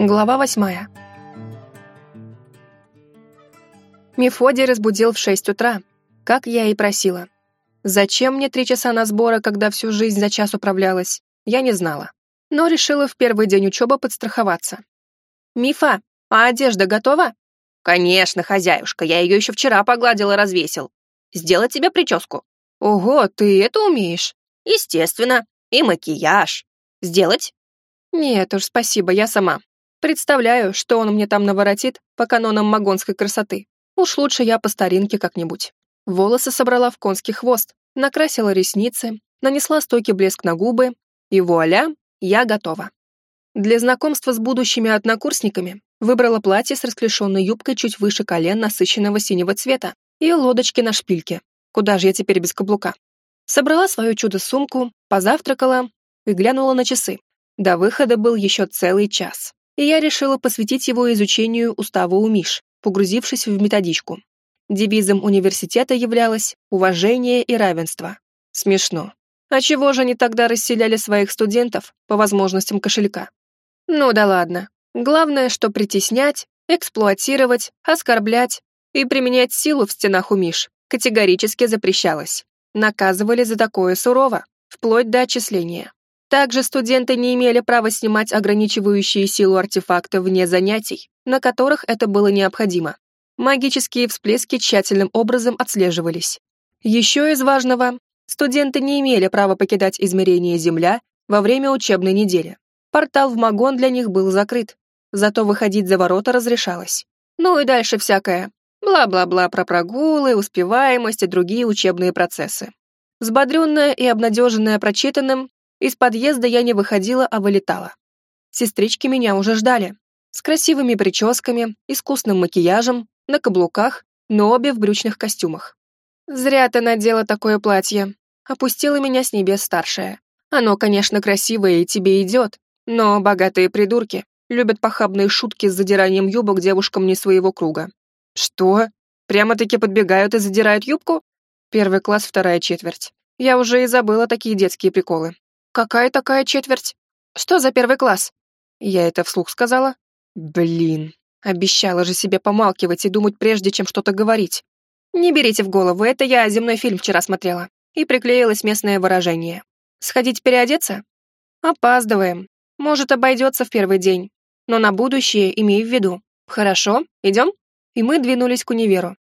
Глава восьмая. Мефодий разбудил в шесть утра, как я и просила. Зачем мне три часа на сборы, когда всю жизнь за час управлялась, я не знала. Но решила в первый день учебы подстраховаться. «Мифа, а одежда готова?» «Конечно, хозяюшка, я ее еще вчера погладил и развесил. Сделать тебе прическу?» «Ого, ты это умеешь?» «Естественно. И макияж. Сделать?» «Нет уж, спасибо, я сама. Представляю, что он мне там наворотит по канонам магонской красоты. Уж лучше я по старинке как-нибудь. Волосы собрала в конский хвост, накрасила ресницы, нанесла стойкий блеск на губы, и вуаля, я готова. Для знакомства с будущими однокурсниками выбрала платье с расклешенной юбкой чуть выше колен насыщенного синего цвета и лодочки на шпильке. Куда же я теперь без каблука? Собрала свою чудо-сумку, позавтракала и глянула на часы. До выхода был еще целый час и я решила посвятить его изучению устава у Миш, погрузившись в методичку. Девизом университета являлось «уважение и равенство». Смешно. А чего же они тогда расселяли своих студентов по возможностям кошелька? Ну да ладно. Главное, что притеснять, эксплуатировать, оскорблять и применять силу в стенах у Миш категорически запрещалось. Наказывали за такое сурово, вплоть до отчисления. Также студенты не имели права снимать ограничивающие силу артефакта вне занятий, на которых это было необходимо. Магические всплески тщательным образом отслеживались. Еще из важного, студенты не имели права покидать измерение Земля во время учебной недели. Портал в Магон для них был закрыт, зато выходить за ворота разрешалось. Ну и дальше всякое. Бла-бла-бла про прогулы, успеваемость и другие учебные процессы. Взбодренная и обнадеженная прочитанным, из подъезда я не выходила, а вылетала. Сестрички меня уже ждали. С красивыми прическами, искусным макияжем, на каблуках, но обе в брючных костюмах. «Зря ты надела такое платье», — опустила меня с небес старшая. «Оно, конечно, красивое и тебе идет, но богатые придурки любят похабные шутки с задиранием юбок девушкам не своего круга». «Что? Прямо-таки подбегают и задирают юбку?» Первый класс, вторая четверть. Я уже и забыла такие детские приколы. Какая такая четверть? Что за первый класс? Я это вслух сказала. Блин, обещала же себе помалкивать и думать прежде, чем что-то говорить. Не берите в голову, это я земной фильм вчера смотрела. И приклеилось местное выражение. Сходить переодеться? Опаздываем. Может, обойдется в первый день. Но на будущее имей в виду. Хорошо, идем? И мы двинулись к универу.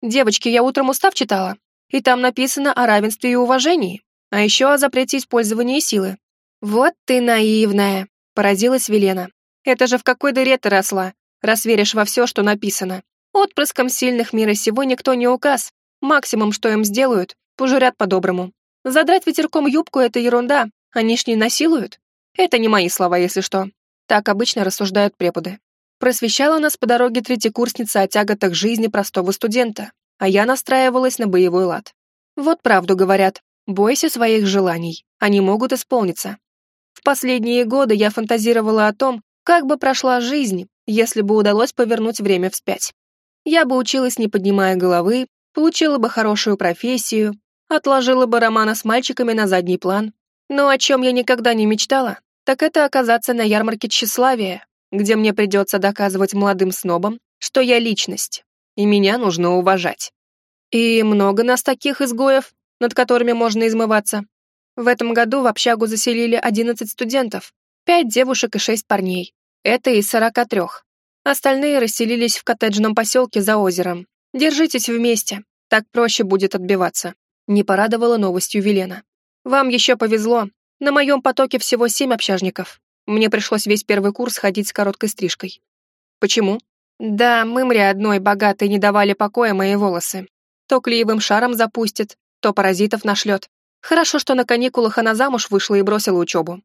Девочки, я утром устав читала, и там написано о равенстве и уважении. А еще о запрете использования силы. «Вот ты наивная», — поразилась Велена. «Это же в какой дыре ты росла, раз веришь во все, что написано. Отпрыском сильных мира сего никто не указ. Максимум, что им сделают, пожурят по-доброму. Задрать ветерком юбку — это ерунда, они ж не насилуют. Это не мои слова, если что. Так обычно рассуждают преподы. Просвещала нас по дороге третьекурсница о тяготах жизни простого студента, а я настраивалась на боевой лад. Вот правду говорят, Бойся своих желаний, они могут исполниться. В последние годы я фантазировала о том, как бы прошла жизнь, если бы удалось повернуть время вспять. Я бы училась, не поднимая головы, получила бы хорошую профессию, отложила бы романа с мальчиками на задний план. Но о чем я никогда не мечтала, так это оказаться на ярмарке тщеславия, где мне придется доказывать молодым снобам, что я личность, и меня нужно уважать. И много нас таких изгоев, над которыми можно измываться. В этом году в общагу заселили 11 студентов, 5 девушек и 6 парней. Это из 43. Остальные расселились в коттеджном поселке за озером. Держитесь вместе, так проще будет отбиваться. Не порадовала новостью Велена. Вам еще повезло. На моем потоке всего 7 общажников. Мне пришлось весь первый курс ходить с короткой стрижкой. Почему? Да, мымре одной богатой не давали покоя мои волосы. То клеевым шаром запустит, то паразитов нашлет. Хорошо, что на каникулах она замуж вышла и бросила учебу.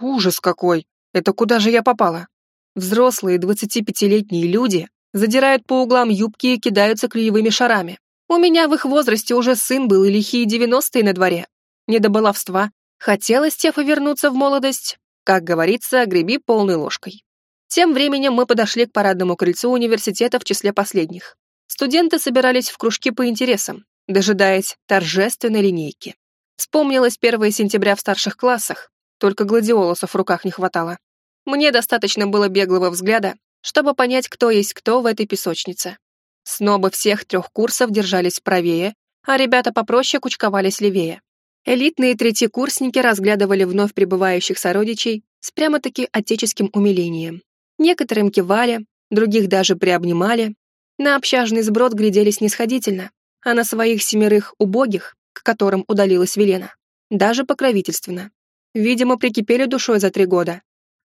Ужас какой! Это куда же я попала? Взрослые 25-летние люди задирают по углам юбки и кидаются клеевыми шарами. У меня в их возрасте уже сын был и лихие девяностые на дворе. Не до баловства. Хотелось Тефа вернуться в молодость. Как говорится, греби полной ложкой. Тем временем мы подошли к парадному крыльцу университета в числе последних. Студенты собирались в кружки по интересам, дожидаясь торжественной линейки. Вспомнилось 1 сентября в старших классах, только гладиолусов в руках не хватало. Мне достаточно было беглого взгляда, чтобы понять, кто есть кто в этой песочнице. Снобы всех трех курсов держались правее, а ребята попроще кучковались левее. Элитные третьекурсники разглядывали вновь прибывающих сородичей с прямо-таки отеческим умилением. Некоторым кивали, других даже приобнимали. На общажный сброд глядели снисходительно, а на своих семерых убогих, к которым удалилась Велена, даже покровительственно. Видимо, прикипели душой за три года.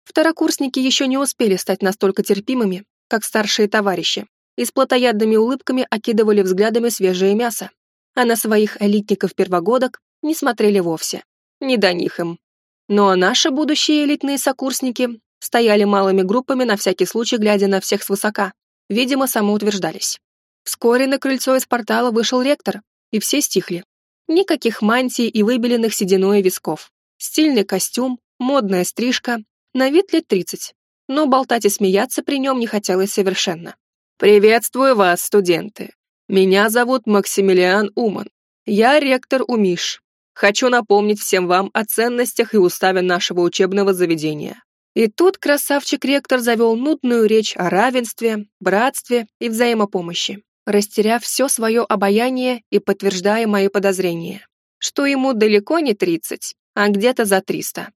Второкурсники еще не успели стать настолько терпимыми, как старшие товарищи, и с плотоядными улыбками окидывали взглядами свежее мясо, а на своих элитников-первогодок не смотрели вовсе. Не до них им. Ну а наши будущие элитные сокурсники стояли малыми группами на всякий случай, глядя на всех свысока. Видимо, самоутверждались. Вскоре на крыльцо из портала вышел ректор, и все стихли. Никаких мантий и выбеленных сединой висков. Стильный костюм, модная стрижка, на вид лет тридцать. Но болтать и смеяться при нем не хотелось совершенно. «Приветствую вас, студенты. Меня зовут Максимилиан Уман. Я ректор УМИШ. Хочу напомнить всем вам о ценностях и уставе нашего учебного заведения. И тут красавчик-ректор завел нудную речь о равенстве, братстве и взаимопомощи, растеряв все свое обаяние и подтверждая мои подозрения, что ему далеко не 30, а где-то за 300.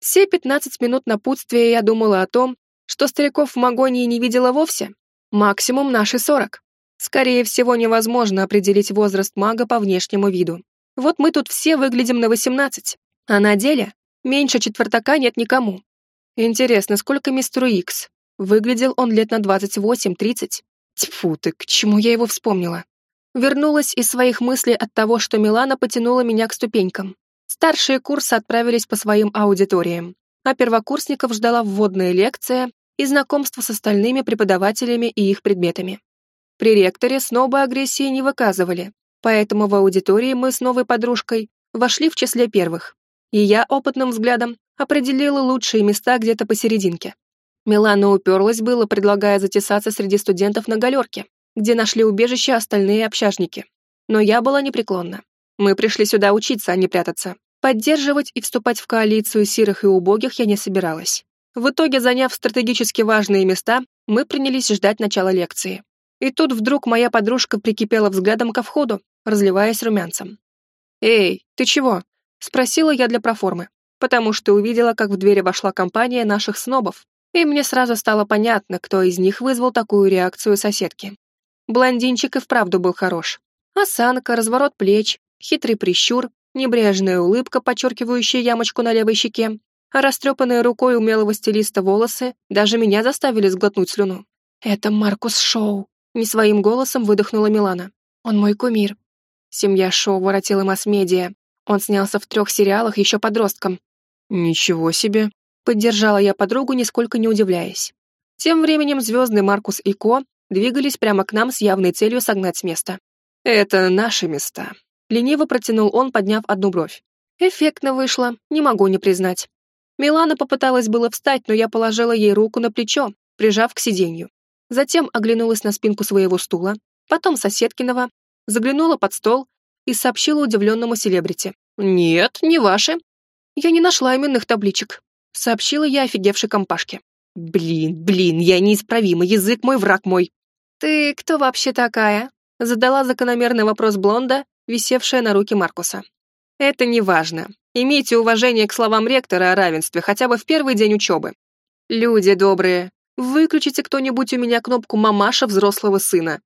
Все 15 минут напутствия я думала о том, что стариков в Магонии не видела вовсе, максимум наши 40. Скорее всего, невозможно определить возраст мага по внешнему виду. Вот мы тут все выглядим на 18, а на деле меньше четвертака нет никому. Интересно, сколько мистеру Икс? Выглядел он лет на 28-30. Тьфу ты, к чему я его вспомнила? Вернулась из своих мыслей от того, что Милана потянула меня к ступенькам. Старшие курсы отправились по своим аудиториям, а первокурсников ждала вводная лекция и знакомство с остальными преподавателями и их предметами. При ректоре снова агрессии не выказывали, Поэтому в аудитории мы с новой подружкой вошли в числе первых. И я опытным взглядом определила лучшие места где-то посерединке. Милана уперлась было, предлагая затесаться среди студентов на галерке, где нашли убежище остальные общажники. Но я была непреклонна. Мы пришли сюда учиться, а не прятаться. Поддерживать и вступать в коалицию сирых и убогих я не собиралась. В итоге, заняв стратегически важные места, мы принялись ждать начала лекции. И тут вдруг моя подружка прикипела взглядом ко входу, разливаясь румянцем. «Эй, ты чего?» — спросила я для проформы, потому что увидела, как в двери вошла компания наших снобов, и мне сразу стало понятно, кто из них вызвал такую реакцию соседки. Блондинчик и вправду был хорош. Осанка, разворот плеч, хитрый прищур, небрежная улыбка, подчеркивающая ямочку на левой щеке, а растрепанные рукой умелого стилиста волосы даже меня заставили сглотнуть слюну. «Это Маркус Шоу», не своим голосом выдохнула Милана. «Он мой кумир». Семья Шоу воротила масс-медиа. Он снялся в трех сериалах еще подростком. «Ничего себе!» Поддержала я подругу, нисколько не удивляясь. Тем временем звездный Маркус и Ко двигались прямо к нам с явной целью согнать с места. «Это наши места», — лениво протянул он, подняв одну бровь. Эффектно вышло, не могу не признать. Милана попыталась было встать, но я положила ей руку на плечо, прижав к сиденью. Затем оглянулась на спинку своего стула, потом соседкиного, заглянула под стол и сообщила удивленному селебрити. «Нет, не ваши». «Я не нашла именных табличек», — сообщила я офигевшей компашке. «Блин, блин, я неисправима, язык мой, враг мой». «Ты кто вообще такая?» — задала закономерный вопрос блонда, висевшая на руке Маркуса. «Это не важно. Имейте уважение к словам ректора о равенстве хотя бы в первый день учебы. Люди добрые, Выключите кто-нибудь у меня кнопку «Мамаша взрослого сына».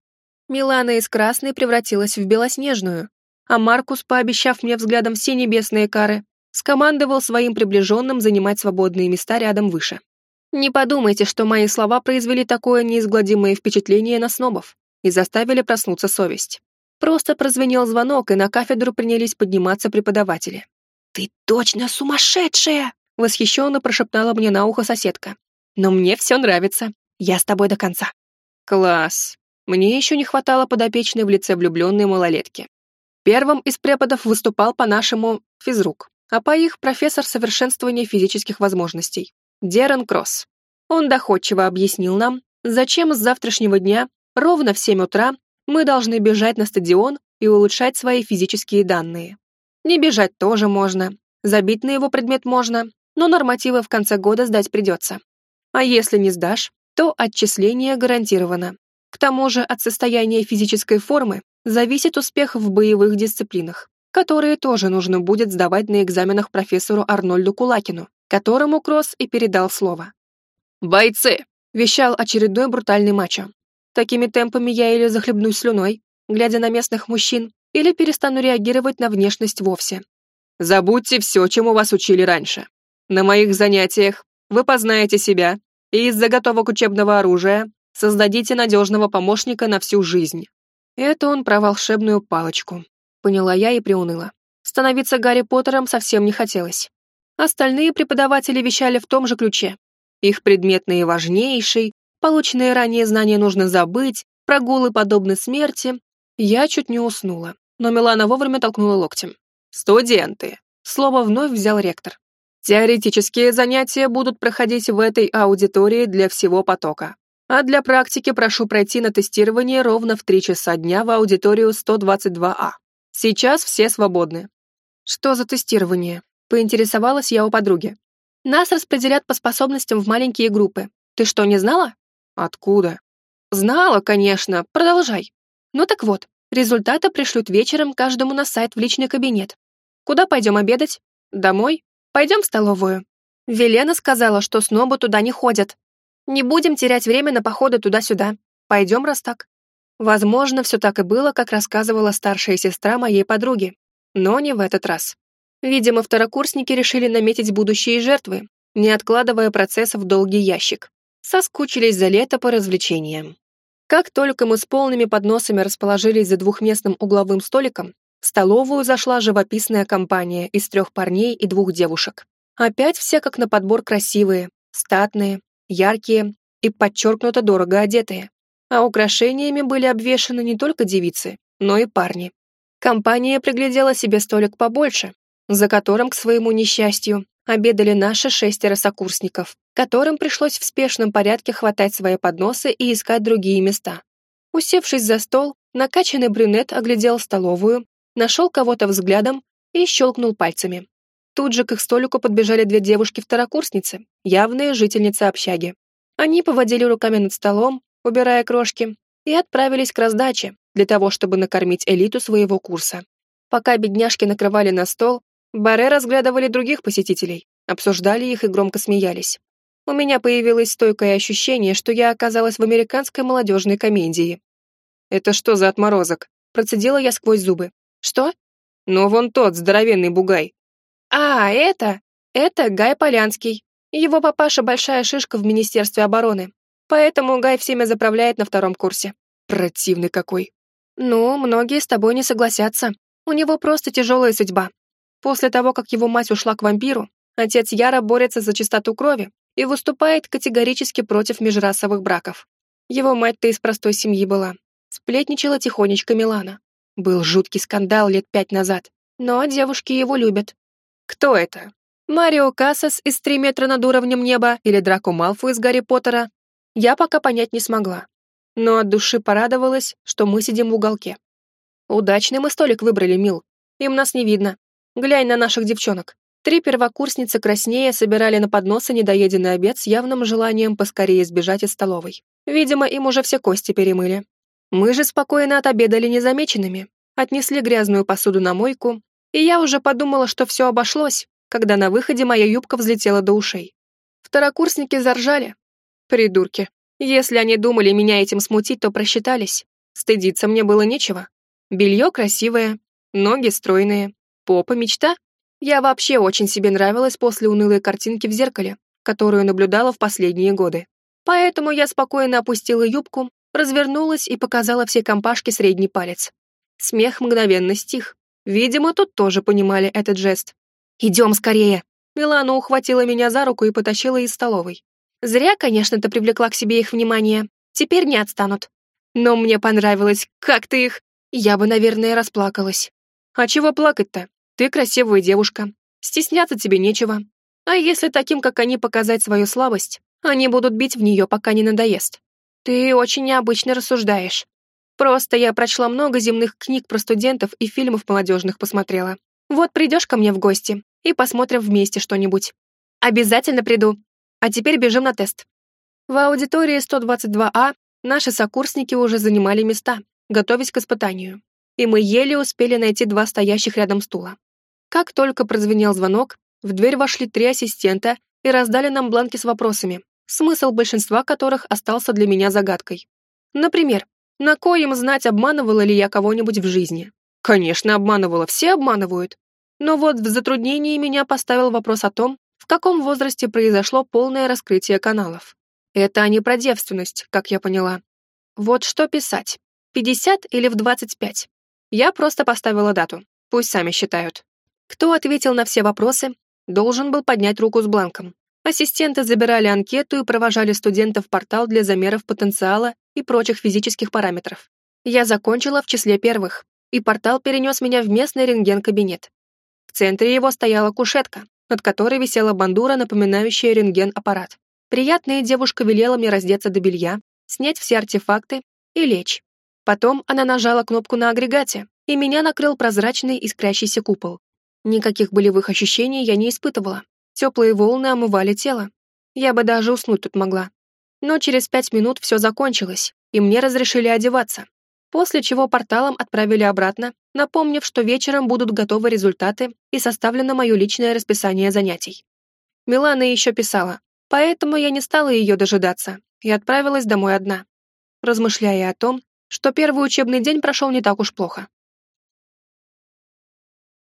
Милана из красной превратилась в белоснежную, а Маркус, пообещав мне взглядом все небесные кары, скомандовал своим приближенным занимать свободные места рядом выше. Не подумайте, что мои слова произвели такое неизгладимое впечатление на снобов и заставили проснуться совесть. Просто прозвенел звонок, и на кафедру принялись подниматься преподаватели. «Ты точно сумасшедшая!» — восхищенно прошептала мне на ухо соседка, но мне все нравится. Я с тобой до конца». «Класс. Мне еще не хватало подопечной в лице влюбленной малолетки. Первым из преподов выступал по-нашему физрук, а по их профессор совершенствования физических возможностей, Дерен Кросс. Он доходчиво объяснил нам, зачем с завтрашнего дня ровно в 7 утра мы должны бежать на стадион и улучшать свои физические данные. Не бежать тоже можно, забить на его предмет можно, но нормативы в конце года сдать придется. А если не сдашь, то отчисление гарантировано. К тому же от состояния физической формы зависит успех в боевых дисциплинах, которые тоже нужно будет сдавать на экзаменах профессору Арнольду Кулакину, которому Кросс и передал слово. «Бойцы!» — вещал очередной брутальный мачо. Такими темпами я или захлебнусь слюной, глядя на местных мужчин, или перестану реагировать на внешность вовсе. Забудьте все, чему вас учили раньше. На моих занятиях вы познаете себя и из заготовок учебного оружия создадите надежного помощника на всю жизнь. Это он про волшебную палочку. Поняла я и приуныла. Становиться Гарри Поттером совсем не хотелось. Остальные преподаватели вещали в том же ключе. Их предметные важнейший, полученные ранее знания нужно забыть, прогулы подобны смерти. Я чуть не уснула, но Милана вовремя толкнула локтем. «Студенты!» Слово вновь взял ректор. Теоретические занятия будут проходить в этой аудитории для всего потока. А для практики прошу пройти на тестирование ровно в 3 часа дня в аудиторию 122А. Сейчас все свободны. Что за тестирование? Поинтересовалась я у подруги. Нас распределят по способностям в маленькие группы. Ты что, не знала? Откуда? Знала, конечно. Продолжай. Ну так вот, результаты пришлют вечером каждому на сайт в личный кабинет. Куда пойдем обедать? Домой? Пойдем в столовую. Велена сказала, что снобы туда не ходят. Не будем терять время на походы туда-сюда. Пойдем, раз так. Возможно, все так и было, как рассказывала старшая сестра моей подруги. Но не в этот раз. Видимо, второкурсники решили наметить будущие жертвы, не откладывая процесс в долгий ящик. Соскучились за лето по развлечениям. Как только мы с полными подносами расположились за двухместным угловым столиком, в столовую зашла живописная компания из трех парней и двух девушек. Опять все как на подбор красивые, статные, яркие и подчеркнуто дорого одетые. А украшениями были обвешаны не только девицы, но и парни. Компания приглядела себе столик побольше, за которым, к своему несчастью, обедали наши шестеро сокурсников, которым пришлось в спешном порядке хватать свои подносы и искать другие места. Усевшись за стол, накачанный брюнет оглядел столовую, нашел кого-то взглядом и щелкнул пальцами. Тут же к их столику подбежали две девушки-второкурсницы, явные жительницы общаги. Они поводили руками над столом, убирая крошки, и отправились к раздаче для того, чтобы накормить элиту своего курса. Пока бедняжки накрывали на стол, Баре разглядывали других посетителей, обсуждали их и громко смеялись. У меня появилось стойкое ощущение, что я оказалась в американской молодежной комедии. «Это что за отморозок?» Процедила я сквозь зубы. Что? Ну, вон тот, здоровенный бугай. А, это? Это Гай Полянский. Его папаша большая шишка в Министерстве обороны. Поэтому Гай всеми заправляет на втором курсе. Противный какой. Ну, многие с тобой не согласятся. У него просто тяжелая судьба. После того, как его мать ушла к вампиру, отец Яра борется за чистоту крови и выступает категорически против межрасовых браков. Его мать-то из простой семьи была. Сплетничала тихонечко Милана. Был жуткий скандал лет пять назад, но девушки его любят. Кто это? Марио Кассас из «Три метра над уровнем неба» или Драко Малфу из «Гарри Поттера»? Я пока понять не смогла. Но от души порадовалась, что мы сидим в уголке. Удачный мы столик выбрали, Мил. Им нас не видно. Глянь на наших девчонок. Три первокурсницы краснее собирали на подносы недоеденный обед с явным желанием поскорее сбежать из столовой. Видимо, им уже все кости перемыли. Мы же спокойно отобедали незамеченными, отнесли грязную посуду на мойку, и я уже подумала, что все обошлось, когда на выходе моя юбка взлетела до ушей. Второкурсники заржали. Придурки. Если они думали меня этим смутить, то просчитались. Стыдиться мне было нечего. Белье красивое, ноги стройные, попа мечта. Я вообще очень себе нравилась после унылой картинки в зеркале, которую наблюдала в последние годы. Поэтому я спокойно опустила юбку развернулась и показала все компашки средний палец. Смех мгновенно стих. Видимо, тут тоже понимали этот жест. «Идем скорее!» Милана ухватила меня за руку и потащила из столовой. Зря, конечно, ты привлекла к себе их внимание. Теперь не отстанут. Но мне понравилось, как ты их... Я бы, наверное, расплакалась. А чего плакать-то? Ты красивая девушка. Стесняться тебе нечего. А если таким, как они, показать свою слабость, они будут бить в нее, пока не надоест. Ты очень необычно рассуждаешь. Просто я прочла много земных книг про студентов и фильмов молодежных посмотрела. Вот придешь ко мне в гости и посмотрим вместе что-нибудь. Обязательно приду. А теперь бежим на тест. В аудитории 122А наши сокурсники уже занимали места, готовясь к испытанию, и мы еле успели найти два стоящих рядом стула. Как только прозвенел звонок, в дверь вошли три ассистента и раздали нам бланки с вопросами, смысл большинства которых остался для меня загадкой. Например, на коем знать, обманывала ли я кого-нибудь в жизни? Конечно, обманывала, все обманывают. Но вот в затруднении меня поставил вопрос о том, в каком возрасте произошло полное раскрытие каналов. Это не про девственность, как я поняла. Вот что писать. 50 или в 25? Я просто поставила дату. Пусть сами считают. Кто ответил на все вопросы, должен был поднять руку с бланком. Ассистенты забирали анкету и провожали студентов в портал для замеров потенциала и прочих физических параметров. Я закончила в числе первых, и портал перенес меня в местный рентген-кабинет. В центре его стояла кушетка, над которой висела бандура, напоминающая рентген-аппарат. Приятная девушка велела мне раздеться до белья, снять все артефакты и лечь. Потом она нажала кнопку на агрегате, и меня накрыл прозрачный искрящийся купол. Никаких болевых ощущений я не испытывала. Теплые волны омывали тело. Я бы даже уснуть тут могла. Но через пять минут все закончилось, и мне разрешили одеваться. После чего порталом отправили обратно, напомнив, что вечером будут готовы результаты и составлено мое личное расписание занятий. Милана еще писала, Поэтому я не стала ее дожидаться и отправилась домой одна, размышляя о том, что первый учебный день прошел не так уж плохо.